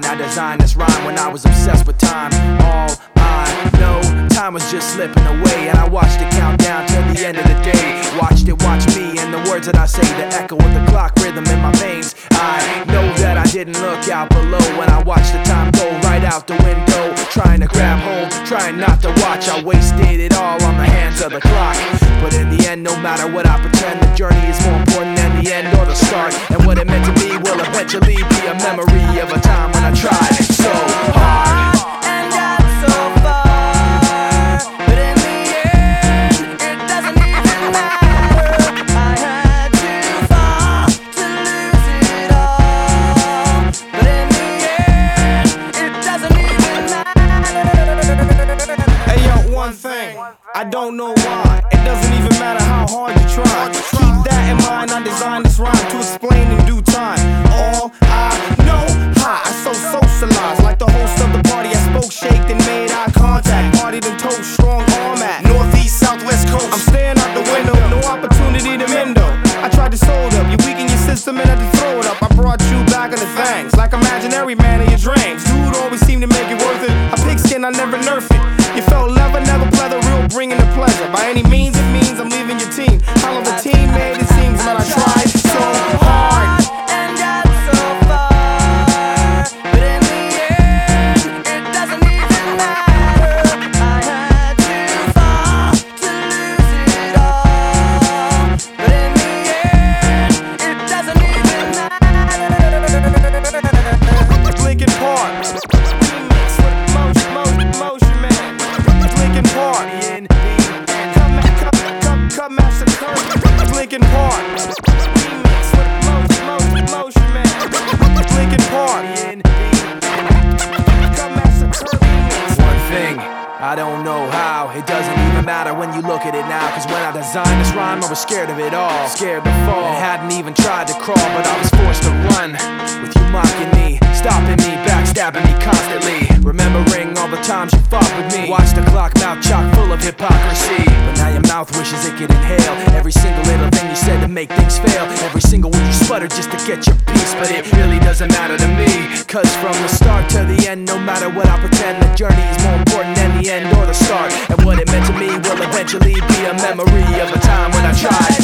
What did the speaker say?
designed this rhyme when I was obsessed with time. All I know, time was just slipping away, and I watched it count down till the end of the day. Watched it watch me, and the words that I say, the echo of the clock rhythm in my veins. I know that I didn't look out below when I watched the time go right out the window. Trying to grab hold, trying not to watch. I wasted it all on the hands of the clock. But in the end, no matter what I pretend, the journey is more important than the end or the start. And what it meant to will eventually be a memory of a time when I tried so hard. and got so far. But in the end, it doesn't even matter. I had to fall to lose it all. But in the end, it doesn't even matter. Hey yo, one thing, I don't know why. It doesn't even matter how hard you try. Keep that in mind. I designed this rhyme to explain in due time. Doesn't even matter when you look at it now. Cause when I designed this rhyme, I was scared of it all. Scared to fall. Hadn't even tried to crawl, but I was forced to run. Hypocrisy. But now your mouth wishes it could inhale every single little thing you said to make things fail. Every single word you sputter just to get your piece. But it really doesn't matter to me. Cause from the start to the end, no matter what I pretend, the journey is more important than the end or the start. And what it meant to me will eventually be a memory of a time when I tried.